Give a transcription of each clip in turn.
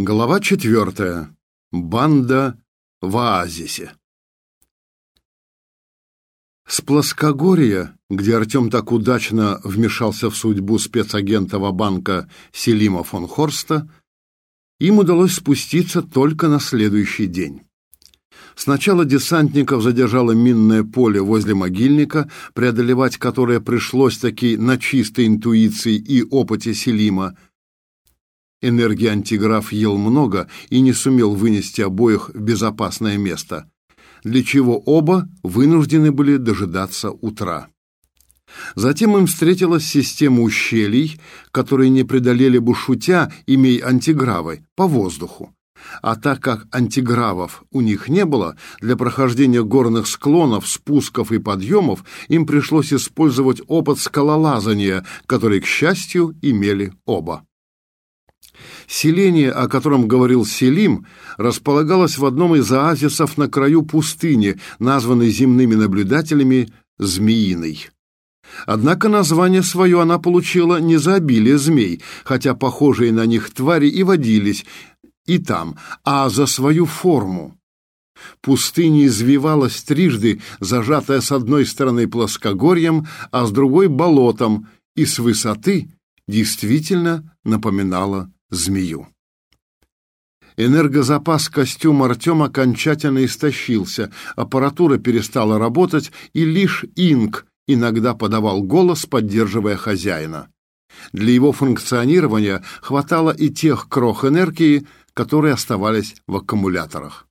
Глава четвертая. Банда в оазисе. С плоскогорья, где Артем так удачно вмешался в судьбу спецагента банка Селима фон Хорста, им удалось спуститься только на следующий день. Сначала десантников задержало минное поле возле могильника, преодолевать которое пришлось таки на чистой интуиции и опыте Селима – Энергии антиграф ел много и не сумел вынести обоих в безопасное место, для чего оба вынуждены были дожидаться утра. Затем им встретилась система ущелий, которые не преодолели бы шутя, имея антигравы, по воздуху. А так как антигравов у них не было, для прохождения горных склонов, спусков и подъемов им пришлось использовать опыт скалолазания, который, к счастью, имели оба. Селение, о котором говорил Селим, располагалось в одном из оазисов на краю пустыни, названной земными наблюдателями «Змеиной». Однако название свое она получила не за обилие змей, хотя похожие на них твари и водились и там, а за свою форму. Пустыня извивалась трижды, зажатая с одной стороны плоскогорьем, а с другой — болотом, и с высоты действительно напоминала змею. Энергозапас костюма Артема окончательно истощился, аппаратура перестала работать, и лишь Инк иногда подавал голос, поддерживая хозяина. Для его функционирования хватало и тех крох энергии, которые оставались в аккумуляторах.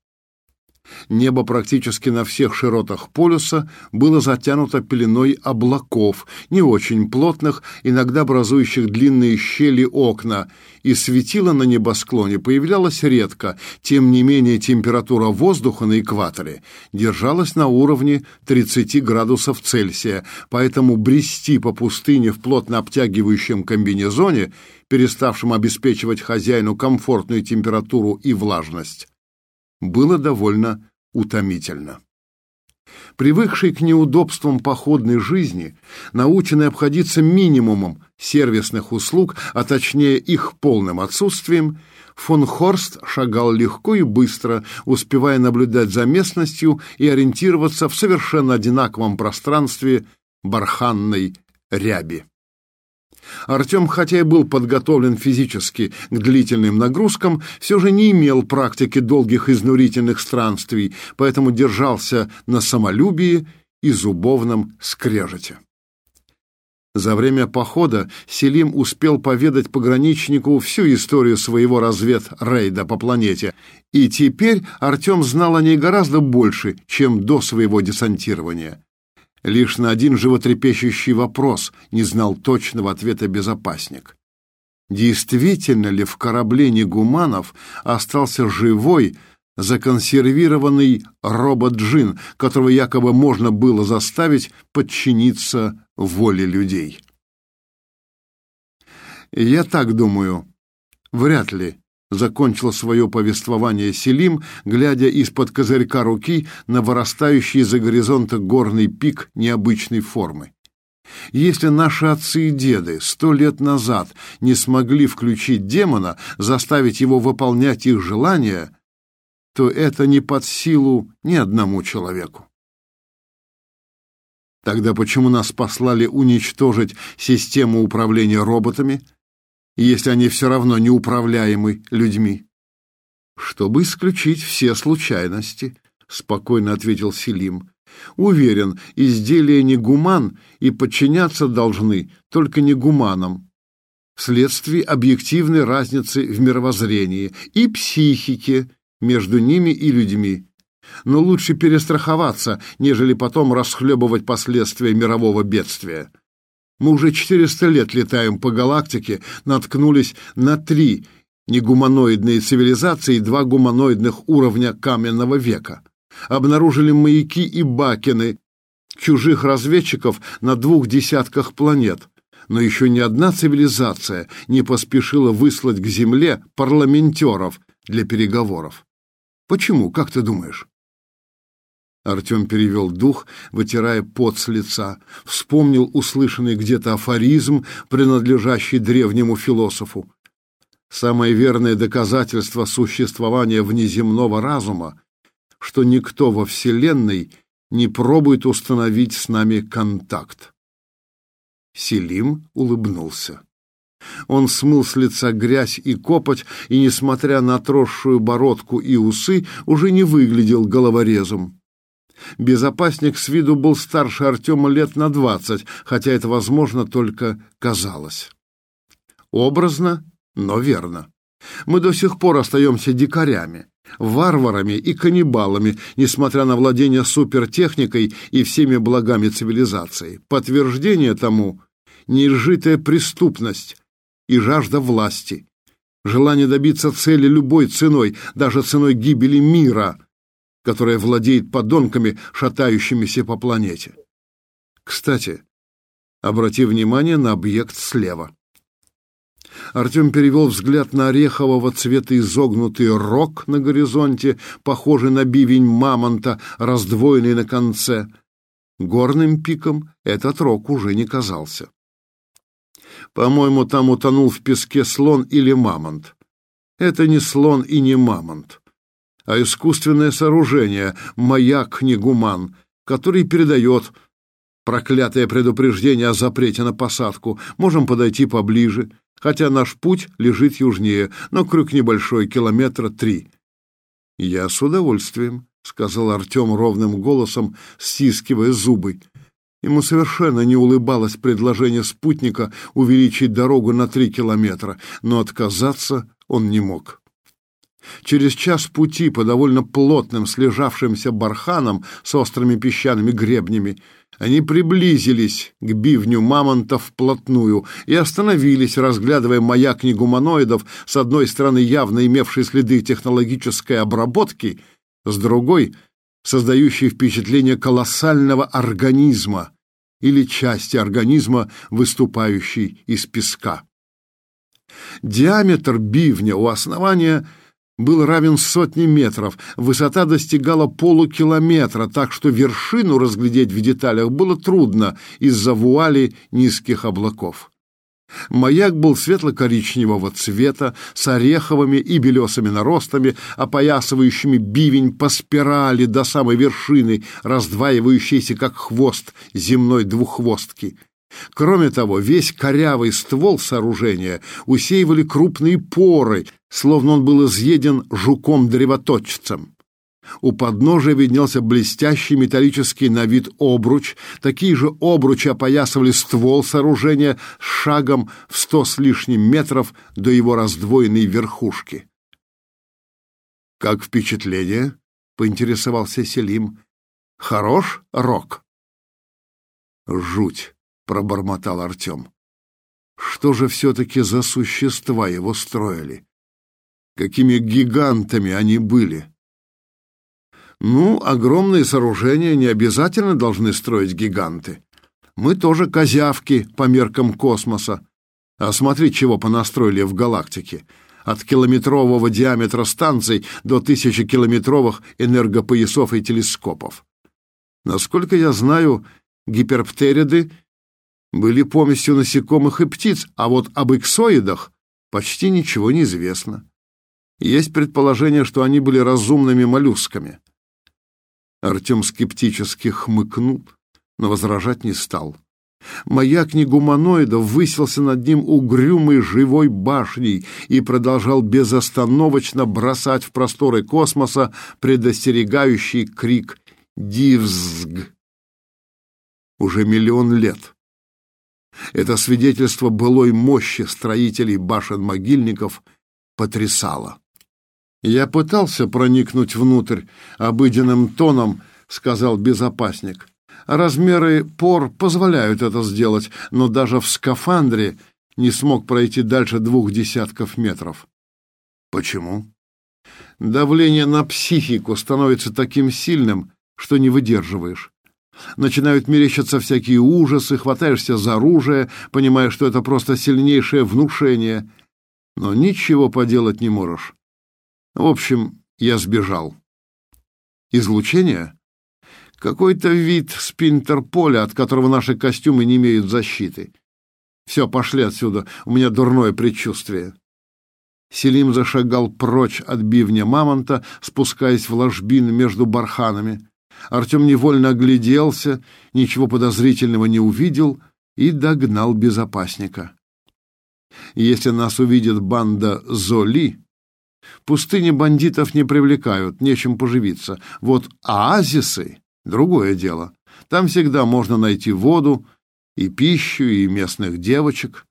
Небо практически на всех широтах полюса было затянуто пеленой облаков, не очень плотных, иногда образующих длинные щели окна, и светило на небосклоне появлялось редко, тем не менее температура воздуха на экваторе держалась на уровне 30 градусов Цельсия, поэтому брести по пустыне в плотно обтягивающем комбинезоне, переставшем обеспечивать хозяину комфортную температуру и влажность, было довольно утомительно. Привыкший к неудобствам походной жизни, наученный обходиться минимумом сервисных услуг, а точнее их полным отсутствием, фон Хорст шагал легко и быстро, успевая наблюдать за местностью и ориентироваться в совершенно одинаковом пространстве барханной ряби. Артем, хотя и был подготовлен физически к длительным нагрузкам, все же не имел практики долгих изнурительных странствий, поэтому держался на самолюбии и зубовном скрежете. За время похода Селим успел поведать пограничнику всю историю своего разведрейда по планете, и теперь Артем знал о ней гораздо больше, чем до своего десантирования. Лишь на один животрепещущий вопрос не знал точного ответа безопасник. Действительно ли в корабле Негуманов остался живой, законсервированный робот-джин, которого якобы можно было заставить подчиниться воле людей? Я так думаю. Вряд ли, Закончил свое повествование Селим, глядя из-под козырька руки на вырастающий за горизонта горный пик необычной формы. Если наши отцы и деды сто лет назад не смогли включить демона, заставить его выполнять их желания, то это не под силу ни одному человеку. Тогда почему нас послали уничтожить систему управления роботами, если они все равно неуправляемы людьми? Чтобы исключить все случайности, спокойно ответил Селим. Уверен, изделия не гуман и подчиняться должны только не гуманам. Вследствие объективной разницы в мировоззрении и психике между ними и людьми. Но лучше перестраховаться, нежели потом расхлебывать последствия мирового бедствия. Мы уже 400 лет летаем по галактике, наткнулись на три негуманоидные цивилизации и два гуманоидных уровня каменного века. Обнаружили маяки и бакены чужих разведчиков на двух десятках планет. Но еще ни одна цивилизация не поспешила выслать к Земле парламентеров для переговоров. Почему, как ты думаешь? Артем перевел дух, вытирая пот с лица, вспомнил услышанный где-то афоризм, принадлежащий древнему философу. Самое верное доказательство существования внеземного разума, что никто во Вселенной не пробует установить с нами контакт. Селим улыбнулся. Он смыл с лица грязь и копоть, и, несмотря на отросшую бородку и усы, уже не выглядел головорезом. Безопасник с виду был старше Артема лет на двадцать, хотя это, возможно, только казалось. Образно, но верно. Мы до сих пор остаемся дикарями, варварами и каннибалами, несмотря на владение супертехникой и всеми благами цивилизации. Подтверждение тому — неизжитая преступность и жажда власти, желание добиться цели любой ценой, даже ценой гибели мира — которая владеет подонками, шатающимися по планете. Кстати, обрати внимание на объект слева. Артем перевел взгляд на орехового цвета изогнутый рог на горизонте, похожий на бивень мамонта, раздвоенный на конце. Горным пиком этот рог уже не казался. По-моему, там утонул в песке слон или мамонт. Это не слон и не мамонт а искусственное сооружение, маяк-негуман, который передает проклятое предупреждение о запрете на посадку. Можем подойти поближе, хотя наш путь лежит южнее, но крюк небольшой, километра три. «Я с удовольствием», — сказал Артем ровным голосом, стискивая зубы. Ему совершенно не улыбалось предложение спутника увеличить дорогу на три километра, но отказаться он не мог. Через час пути по довольно плотным слежавшимся барханам с острыми песчаными гребнями они приблизились к бивню мамонта вплотную и остановились, разглядывая маяк негуманоидов, с одной стороны явно имевший следы технологической обработки, с другой — создающий впечатление колоссального организма или части организма, выступающей из песка. Диаметр бивня у основания — был равен сотне метров, высота достигала полукилометра, так что вершину разглядеть в деталях было трудно из-за вуали низких облаков. Маяк был светло-коричневого цвета, с ореховыми и белесыми наростами, опоясывающими бивень по спирали до самой вершины, раздваивающейся как хвост земной двуххвостки. Кроме того, весь корявый ствол сооружения усеивали крупные поры, словно он был изъеден жуком-древоточцем. У подножия виднелся блестящий металлический на вид обруч. Такие же обручи опоясывали ствол сооружения с шагом в сто с лишним метров до его раздвоенной верхушки. «Как впечатление?» — поинтересовался Селим. «Хорош, Рок?» «Жуть!» — пробормотал Артем. «Что же все-таки за существа его строили? Какими гигантами они были. Ну, огромные сооружения не обязательно должны строить гиганты. Мы тоже козявки по меркам космоса. А смотри, чего понастроили в галактике. От километрового диаметра станций до тысячекилометровых энергопоясов и телескопов. Насколько я знаю, гиперптериды были помесью насекомых и птиц, а вот об иксоидах почти ничего не известно. Есть предположение, что они были разумными моллюсками. Артем скептически хмыкнул, но возражать не стал. Маяк негуманоидов высился над ним угрюмой живой башней и продолжал безостановочно бросать в просторы космоса предостерегающий крик «Дивзг!» Уже миллион лет. Это свидетельство былой мощи строителей башен-могильников потрясало. «Я пытался проникнуть внутрь обыденным тоном», — сказал безопасник. «Размеры пор позволяют это сделать, но даже в скафандре не смог пройти дальше двух десятков метров». «Почему?» «Давление на психику становится таким сильным, что не выдерживаешь. Начинают мерещиться всякие ужасы, хватаешься за оружие, понимая, что это просто сильнейшее внушение, но ничего поделать не можешь. В общем, я сбежал. Излучение? Какой-то вид спинтерполя, от которого наши костюмы не имеют защиты. Все, пошли отсюда, у меня дурное предчувствие. Селим зашагал прочь от бивня мамонта, спускаясь в ложбины между барханами. Артем невольно огляделся, ничего подозрительного не увидел и догнал безопасника. Если нас увидит банда Золи, пустыни бандитов не привлекают, нечем поживиться. Вот оазисы — другое дело. Там всегда можно найти воду и пищу, и местных девочек.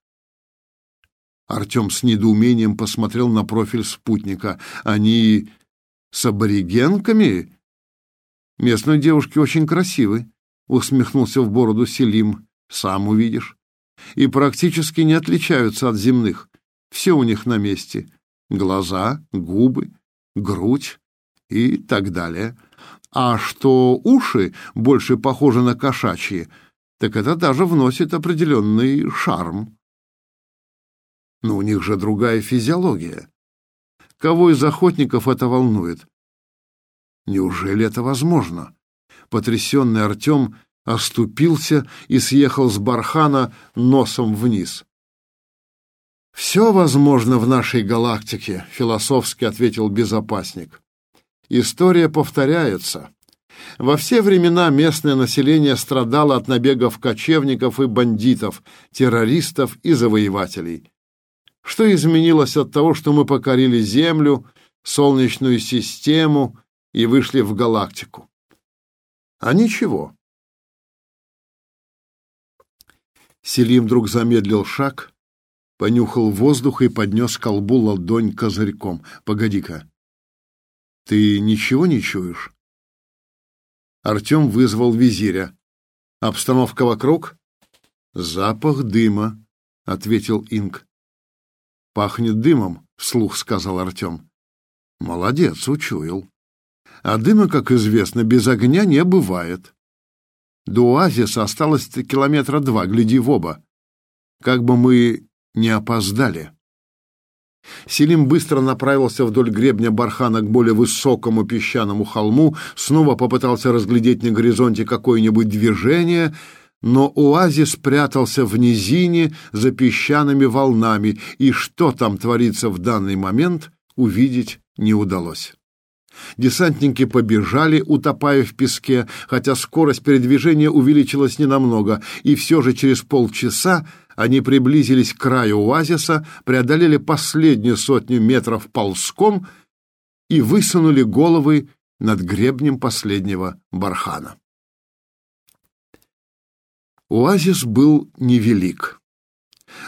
Артем с недоумением посмотрел на профиль спутника. Они с аборигенками? Местные девушки очень красивы, усмехнулся в бороду Селим. Сам увидишь. И практически не отличаются от земных. Все у них на месте. Глаза, губы, грудь и так далее. А что уши больше похожи на кошачьи, так это даже вносит определенный шарм. Но у них же другая физиология. Кого из охотников это волнует? Неужели это возможно? Потрясенный Артем оступился и съехал с бархана носом вниз. «Все возможно в нашей галактике», — философски ответил безопасник. «История повторяется. Во все времена местное население страдало от набегов кочевников и бандитов, террористов и завоевателей. Что изменилось от того, что мы покорили Землю, Солнечную систему и вышли в галактику? А ничего. Селим вдруг замедлил шаг, понюхал воздух и поднес колбу ладонь козырьком. «Погоди-ка, ты ничего не чуешь?» Артем вызвал визиря. «Обстановка вокруг?» «Запах дыма», — ответил Инг. «Пахнет дымом», — вслух сказал Артем. «Молодец, учуял. А дыма, как известно, без огня не бывает. До оазиса осталось километра два, гляди в оба. Как бы мы не опоздали». Селим быстро направился вдоль гребня бархана к более высокому песчаному холму, снова попытался разглядеть на горизонте какое-нибудь движение — но оазис спрятался в низине за песчаными волнами, и что там творится в данный момент, увидеть не удалось. Десантники побежали, утопая в песке, хотя скорость передвижения увеличилась ненамного, и все же через полчаса они приблизились к краю оазиса, преодолели последнюю сотню метров ползком и высунули головы над гребнем последнего бархана. Оазис был невелик.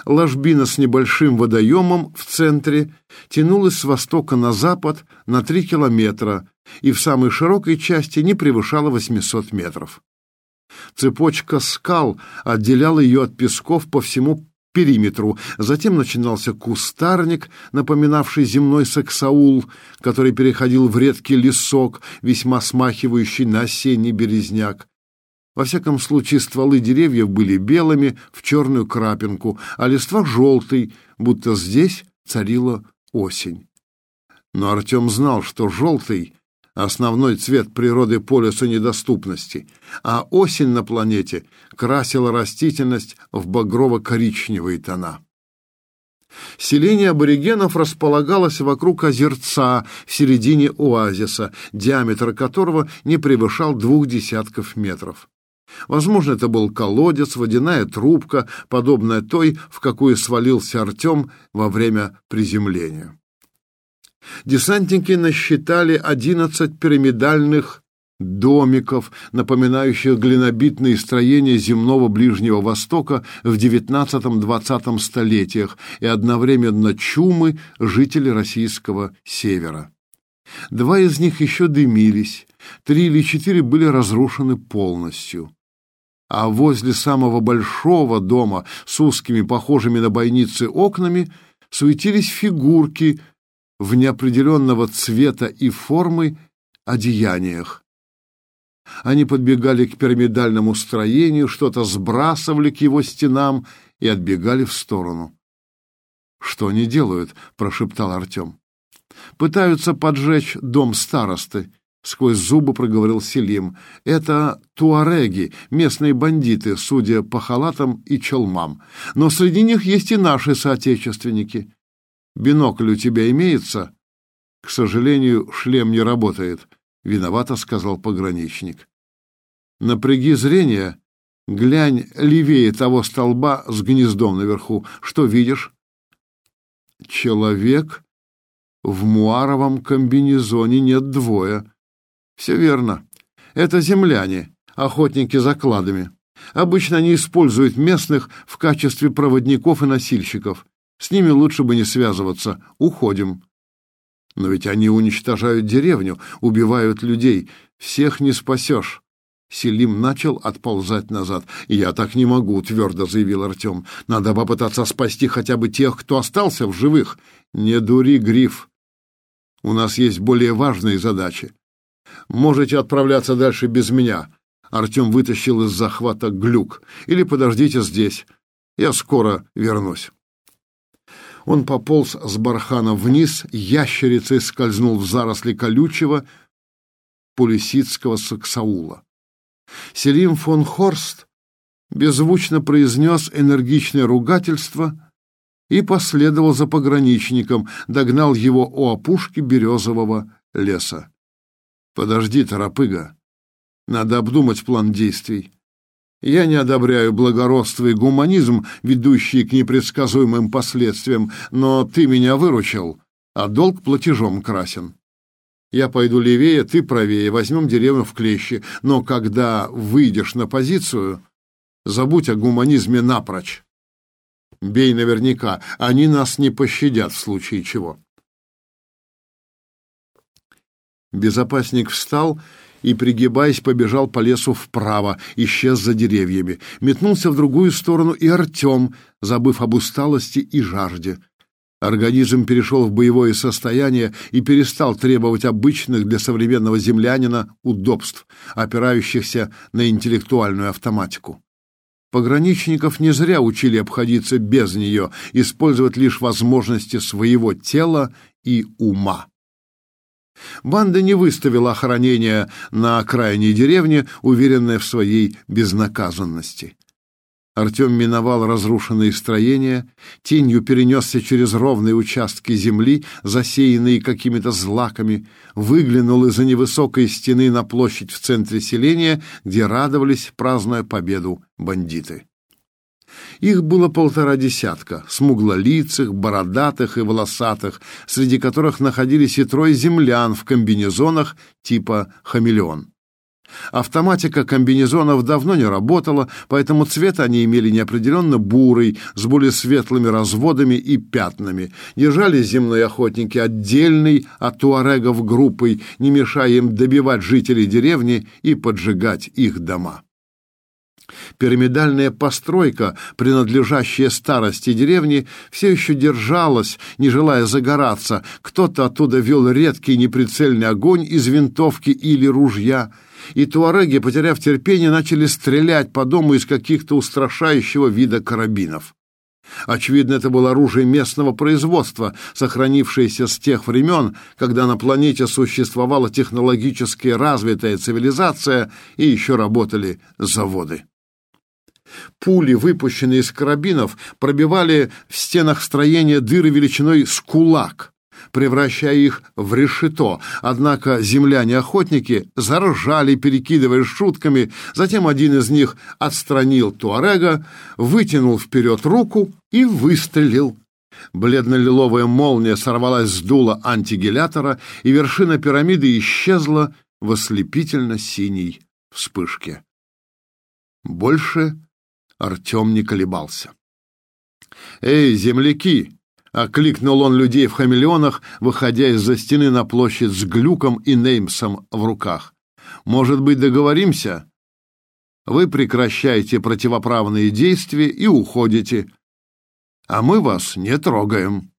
Ложбина с небольшим водоемом в центре тянулась с востока на запад на три километра и в самой широкой части не превышала 800 метров. Цепочка скал отделяла ее от песков по всему периметру. Затем начинался кустарник, напоминавший земной саксаул, который переходил в редкий лесок, весьма смахивающий на осенний березняк. Во всяком случае, стволы деревьев были белыми в черную крапинку, а листва желтой, будто здесь царила осень. Но Артем знал, что желтый — основной цвет природы полюса недоступности, а осень на планете красила растительность в багрово-коричневые тона. Селение аборигенов располагалось вокруг озерца в середине оазиса, диаметр которого не превышал двух десятков метров. Возможно, это был колодец, водяная трубка, подобная той, в какую свалился Артем во время приземления. Десантники насчитали одиннадцать пирамидальных домиков, напоминающих глинобитные строения земного Ближнего Востока в XIX-XX столетиях и одновременно чумы жителей российского севера. Два из них еще дымились, три или четыре были разрушены полностью а возле самого большого дома с узкими, похожими на бойницы окнами, суетились фигурки в неопределенного цвета и формы одеяниях. Они подбегали к пирамидальному строению, что-то сбрасывали к его стенам и отбегали в сторону. «Что они делают?» — прошептал Артем. «Пытаются поджечь дом старосты», сквозь зубы проговорил Селим. Это туареги, местные бандиты, судя по халатам и челмам. Но среди них есть и наши соотечественники. Бинокль у тебя имеется?» «К сожалению, шлем не работает», — виновато сказал пограничник. «Напряги зрение, глянь левее того столба с гнездом наверху. Что видишь?» «Человек в муаровом комбинезоне нет двое». «Все верно. Это земляне, охотники за кладами. Обычно они используют местных в качестве проводников и носильщиков. С ними лучше бы не связываться. Уходим. Но ведь они уничтожают деревню, убивают людей. Всех не спасешь. Селим начал отползать назад. «Я так не могу», — твердо заявил Артем. «Надо попытаться спасти хотя бы тех, кто остался в живых. Не дури, Гриф. У нас есть более важные задачи. Можете отправляться дальше без меня». Артем вытащил из захвата глюк. «Или подождите здесь. Я скоро вернусь». Он пополз с бархана вниз, ящерицей скользнул в заросли колючего пулисидского саксаула. Селим фон Хорст беззвучно произнес энергичное ругательство и последовал за пограничником, догнал его у опушки березового леса. «Подожди, торопыга, надо обдумать план действий. Я не одобряю благородство и гуманизм, ведущие к непредсказуемым последствиям, но ты меня выручил, а долг платежом красен. Я пойду левее, ты правее, возьмем деревню в клещи, но когда выйдешь на позицию, забудь о гуманизме напрочь. Бей наверняка, они нас не пощадят в случае чего. Безопасник встал и, пригибаясь, побежал по лесу вправо, исчез за деревьями. Метнулся в другую сторону и Артем, забыв об усталости и жажде. Организм перешел в боевое состояние и перестал требовать обычных для современного землянина удобств, опирающихся на интеллектуальную автоматику. Пограничников не зря учили обходиться без нее, использовать лишь возможности своего тела и ума. Банда не выставила охранения на окраине деревни, уверенная в своей безнаказанности. Артем миновал разрушенные строения, тенью перенесся через ровные участки земли, засеянные какими-то злаками, выглянул из-за невысокой стены на площадь в центре селения, где радовались, празднуя победу, бандиты. Их было полтора десятка, смуглолицых, бородатых и волосатых, среди которых находились и трое землян в комбинезонах типа «хамелеон». Автоматика комбинезонов давно не работала, поэтому цвет они имели неопределенно бурый, с более светлыми разводами и пятнами. Держали земные охотники отдельной от туарегов группой, не мешая им добивать жителей деревни и поджигать их дома. Пирамидальная постройка, принадлежащая старости деревни, все еще держалась, не желая загораться. Кто-то оттуда вел редкий неприцельный огонь из винтовки или ружья. И туареги, потеряв терпение, начали стрелять по дому из каких-то устрашающего вида карабинов. Очевидно, это было оружие местного производства, сохранившееся с тех времен, когда на планете существовала технологически развитая цивилизация и еще работали заводы. Пули, выпущенные из карабинов, пробивали в стенах строения дыры величиной с кулак, превращая их в решето. Однако земляне-охотники заржали, перекидывая шутками. Затем один из них отстранил Туарега, вытянул вперед руку и выстрелил. Бледно-лиловая молния сорвалась с дула антигелятора, и вершина пирамиды исчезла в ослепительно-синей вспышке. Больше Артем не колебался. «Эй, земляки!» — окликнул он людей в хамелеонах, выходя из-за стены на площадь с Глюком и Неймсом в руках. «Может быть, договоримся?» Вы прекращаете противоправные действия и уходите, а мы вас не трогаем.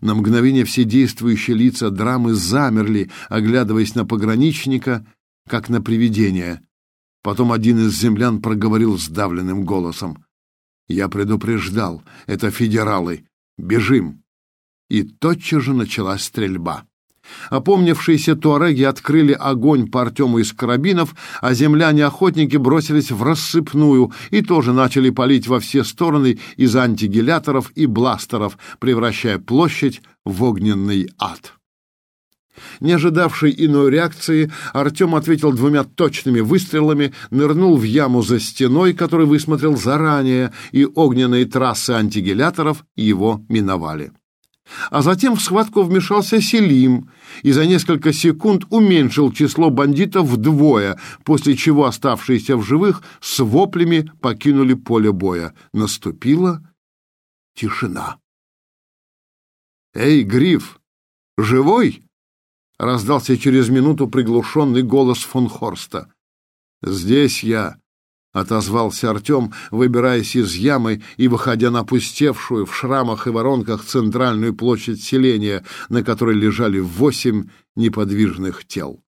На мгновение все действующие лица драмы замерли, оглядываясь на пограничника, как на привидение. Потом один из землян проговорил сдавленным голосом. «Я предупреждал, это федералы. Бежим!» И тотчас же началась стрельба. Опомнившиеся туареги открыли огонь по Артему из карабинов, а земляне-охотники бросились в рассыпную и тоже начали палить во все стороны из антигеляторов и бластеров, превращая площадь в огненный ад. Не ожидавший иной реакции, Артем ответил двумя точными выстрелами, нырнул в яму за стеной, которую высмотрел заранее, и огненные трассы антигеляторов его миновали. А затем в схватку вмешался Селим и за несколько секунд уменьшил число бандитов вдвое, после чего оставшиеся в живых с воплями покинули поле боя. Наступила тишина. «Эй, Гриф, живой?» — раздался через минуту приглушенный голос фон Хорста. «Здесь я», отозвался Артем, выбираясь из ямы и выходя на пустевшую в шрамах и воронках центральную площадь селения, на которой лежали восемь неподвижных тел.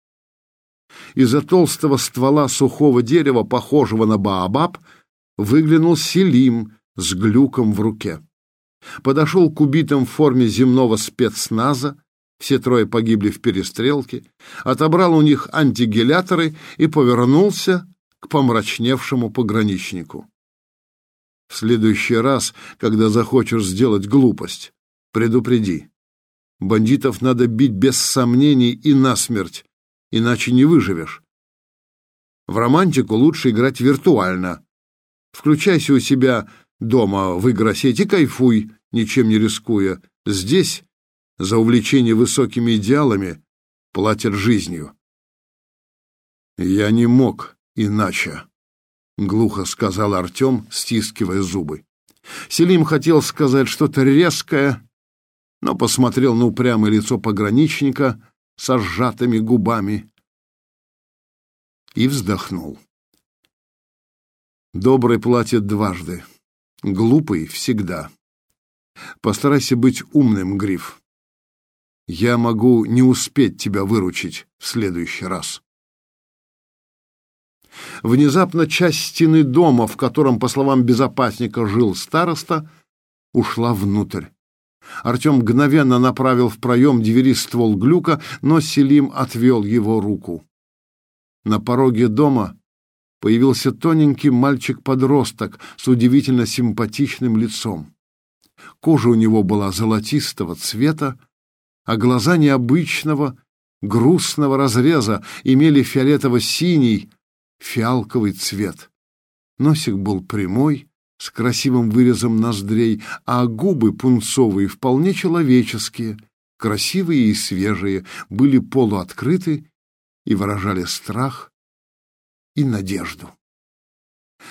Из-за толстого ствола сухого дерева, похожего на баобаб, выглянул Селим с глюком в руке. Подошел к убитым в форме земного спецназа, все трое погибли в перестрелке, отобрал у них антигеляторы и повернулся к помрачневшему пограничнику. В следующий раз, когда захочешь сделать глупость, предупреди. Бандитов надо бить без сомнений и насмерть, иначе не выживешь. В романтику лучше играть виртуально. Включайся у себя дома в игросеть и кайфуй, ничем не рискуя. Здесь за увлечение высокими идеалами платят жизнью. Я не мог иначе, — глухо сказал Артем, стискивая зубы. Селим хотел сказать что-то резкое, но посмотрел на упрямое лицо пограничника со сжатыми губами и вздохнул. Добрый платит дважды, глупый всегда. Постарайся быть умным, Гриф. Я могу не успеть тебя выручить в следующий раз. Внезапно часть стены дома, в котором, по словам безопасника, жил староста, ушла внутрь. Артем мгновенно направил в проем двери ствол глюка, но Селим отвел его руку. На пороге дома появился тоненький мальчик-подросток с удивительно симпатичным лицом. Кожа у него была золотистого цвета, а глаза необычного, грустного разреза имели фиолетово-синий, фиалковый цвет. Носик был прямой, с красивым вырезом ноздрей, а губы пунцовые, вполне человеческие, красивые и свежие, были полуоткрыты и выражали страх и надежду.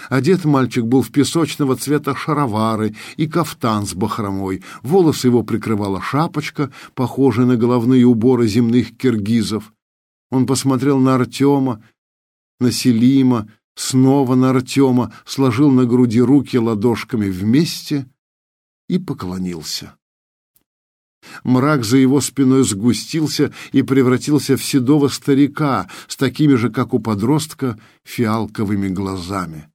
Одет мальчик был в песочного цвета шаровары и кафтан с бахромой. Волосы его прикрывала шапочка, похожая на головные уборы земных киргизов. Он посмотрел на Артема на Селима, снова на Артема, сложил на груди руки ладошками вместе и поклонился. Мрак за его спиной сгустился и превратился в седого старика с такими же, как у подростка, фиалковыми глазами.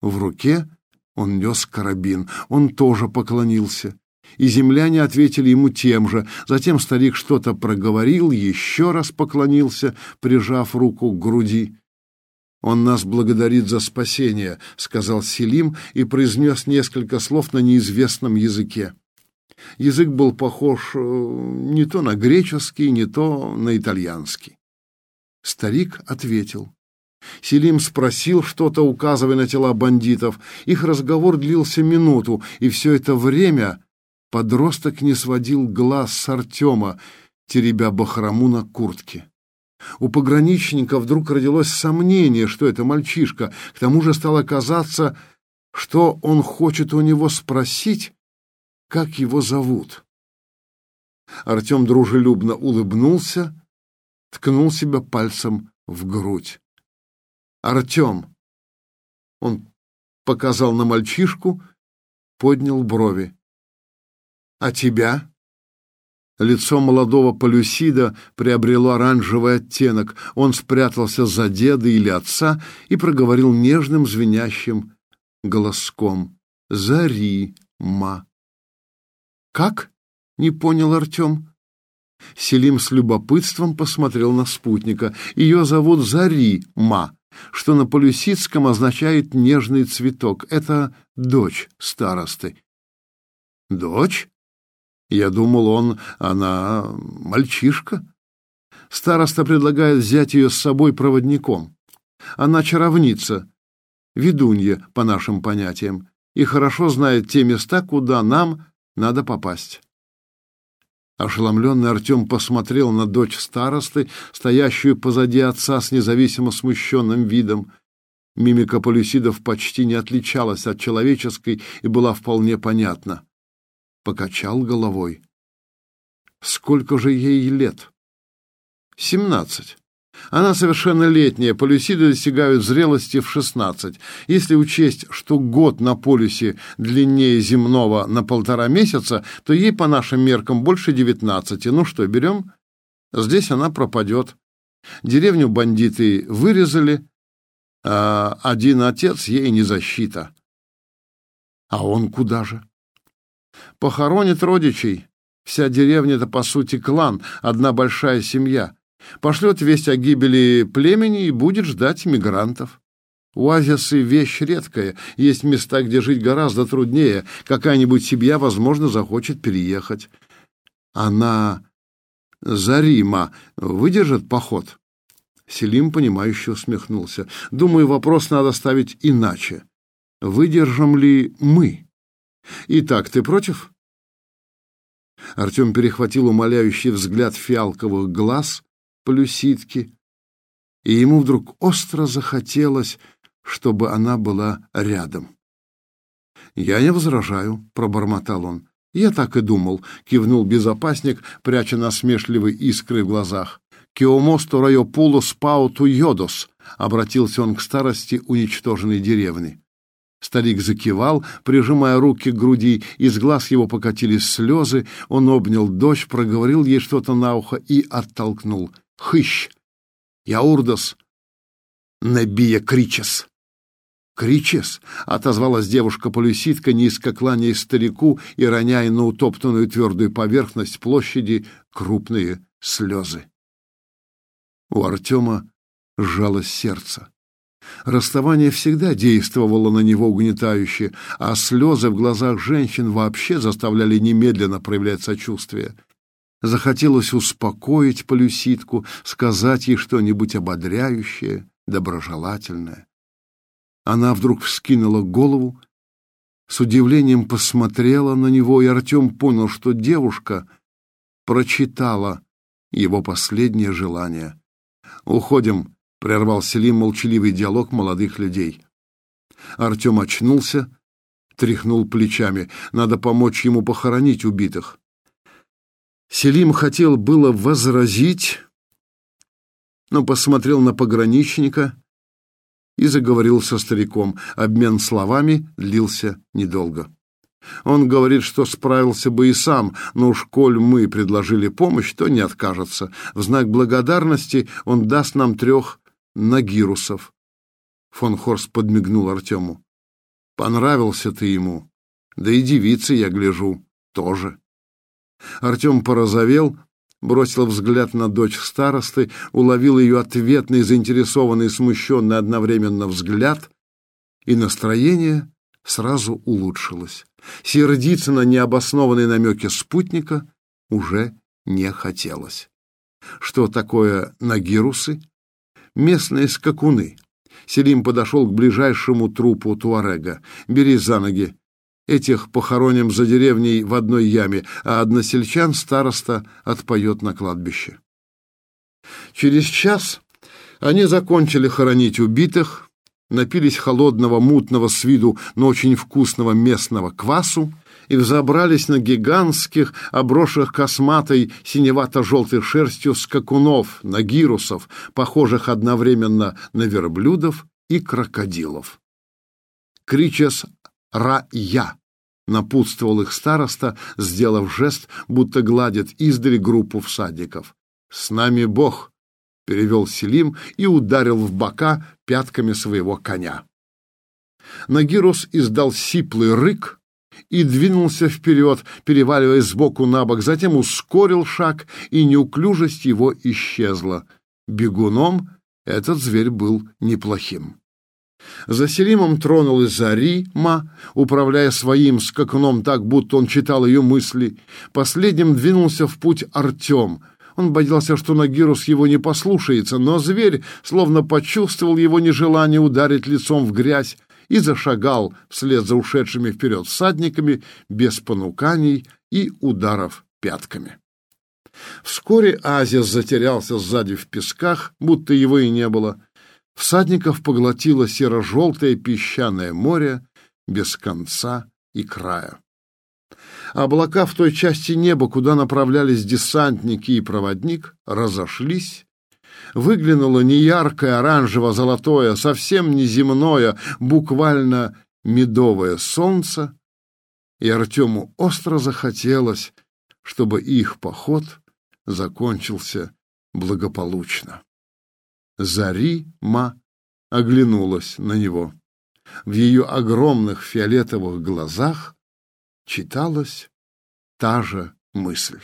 В руке он нес карабин, он тоже поклонился. И земляне ответили ему тем же. Затем старик что-то проговорил, еще раз поклонился, прижав руку к груди. «Он нас благодарит за спасение», — сказал Селим и произнес несколько слов на неизвестном языке. Язык был похож э, не то на греческий, не то на итальянский. Старик ответил. Селим спросил что-то, указывая на тела бандитов. Их разговор длился минуту, и все это время подросток не сводил глаз с Артема, теребя бахрому на куртке. У пограничника вдруг родилось сомнение, что это мальчишка. К тому же стало казаться, что он хочет у него спросить, как его зовут. Артем дружелюбно улыбнулся, ткнул себя пальцем в грудь. «Артем!» Он показал на мальчишку, поднял брови. «А тебя?» Лицо молодого полюсида приобрело оранжевый оттенок. Он спрятался за деда или отца и проговорил нежным звенящим голоском. «Зарима». «Как?» — не понял Артем. Селим с любопытством посмотрел на спутника. Ее зовут Зари-ма, что на полюсидском означает «нежный цветок». Это дочь старосты. Дочь? Я думал, он, она мальчишка. Староста предлагает взять ее с собой проводником. Она чаровница, ведунья, по нашим понятиям, и хорошо знает те места, куда нам надо попасть. Ошеломленный Артем посмотрел на дочь старосты, стоящую позади отца с независимо смущенным видом. Мимика полюсидов почти не отличалась от человеческой и была вполне понятна. Покачал головой. Сколько же ей лет? Семнадцать. Она совершеннолетняя, полюсиды достигают зрелости в 16. Если учесть, что год на полюсе длиннее земного на полтора месяца, то ей по нашим меркам больше 19. Ну что, берем? Здесь она пропадет. Деревню бандиты вырезали, а один отец ей не защита. А он куда же? Похоронит родичей. Вся деревня-то, по сути, клан, одна большая семья пошлет весть о гибели племени и будет ждать мигрантов. Оазисы — вещь редкая, есть места, где жить гораздо труднее, какая-нибудь семья, возможно, захочет переехать. Она Зарима выдержит поход? Селим, понимающе усмехнулся. Думаю, вопрос надо ставить иначе. Выдержим ли мы? Итак, ты против? Артем перехватил умоляющий взгляд фиалковых глаз полюситки, и ему вдруг остро захотелось, чтобы она была рядом. «Я не возражаю», — пробормотал он. «Я так и думал», — кивнул безопасник, пряча насмешливые искры в глазах. «Киомосту райопулу спауту йодос», — обратился он к старости уничтоженной деревни. Старик закивал, прижимая руки к груди, из глаз его покатились слезы, он обнял дочь, проговорил ей что-то на ухо и оттолкнул — Хыщ! Яурдос! Небия Кричес! «Кричес!» — отозвалась девушка-полюситка, низко кланяясь старику и роняя на утоптанную твердую поверхность площади крупные слезы. У Артема сжалось сердце. Расставание всегда действовало на него угнетающе, а слезы в глазах женщин вообще заставляли немедленно проявлять сочувствие. Захотелось успокоить полюситку, сказать ей что-нибудь ободряющее, доброжелательное. Она вдруг вскинула голову, с удивлением посмотрела на него, и Артем понял, что девушка прочитала его последнее желание. «Уходим», — прервал Селим молчаливый диалог молодых людей. Артем очнулся, тряхнул плечами. Надо помочь ему похоронить убитых. Селим хотел было возразить, но посмотрел на пограничника и заговорил со стариком. Обмен словами длился недолго. Он говорит, что справился бы и сам, но уж коль мы предложили помощь, то не откажется. В знак благодарности он даст нам трех нагирусов. Фон Хорст подмигнул Артему. Понравился ты ему. Да и девицы, я гляжу, тоже. Артем порозовел, бросил взгляд на дочь старосты, уловил ее ответный, заинтересованный, смущенный одновременно взгляд, и настроение сразу улучшилось. Сердиться на необоснованные намеки спутника уже не хотелось. Что такое нагирусы? Местные скакуны. Селим подошел к ближайшему трупу Туарега. «Бери за ноги», Этих похороним за деревней в одной яме, а односельчан староста отпоет на кладбище. Через час они закончили хоронить убитых, напились холодного, мутного с виду, но очень вкусного местного квасу и взобрались на гигантских, обросших косматой синевато-желтой шерстью скакунов, на гирусов, похожих одновременно на верблюдов и крокодилов. Кричес Ра-я!» — напутствовал их староста, сделав жест, будто гладит издали группу всадников. «С нами Бог!» — перевел Селим и ударил в бока пятками своего коня. Нагирус издал сиплый рык и двинулся вперед, переваливаясь сбоку на бок, затем ускорил шаг, и неуклюжесть его исчезла. Бегуном этот зверь был неплохим. За Селимом тронулась Зарима, управляя своим скакуном так, будто он читал ее мысли. Последним двинулся в путь Артем. Он боялся, что Нагирус его не послушается, но зверь словно почувствовал его нежелание ударить лицом в грязь и зашагал вслед за ушедшими вперед всадниками без понуканий и ударов пятками. Вскоре Азис затерялся сзади в песках, будто его и не было. Всадников поглотило серо-желтое песчаное море без конца и края. Облака в той части неба, куда направлялись десантники и проводник, разошлись. Выглянуло не яркое оранжево-золотое, совсем не земное, буквально медовое солнце, и Артему остро захотелось, чтобы их поход закончился благополучно. Зарима оглянулась на него. В ее огромных фиолетовых глазах читалась та же мысль.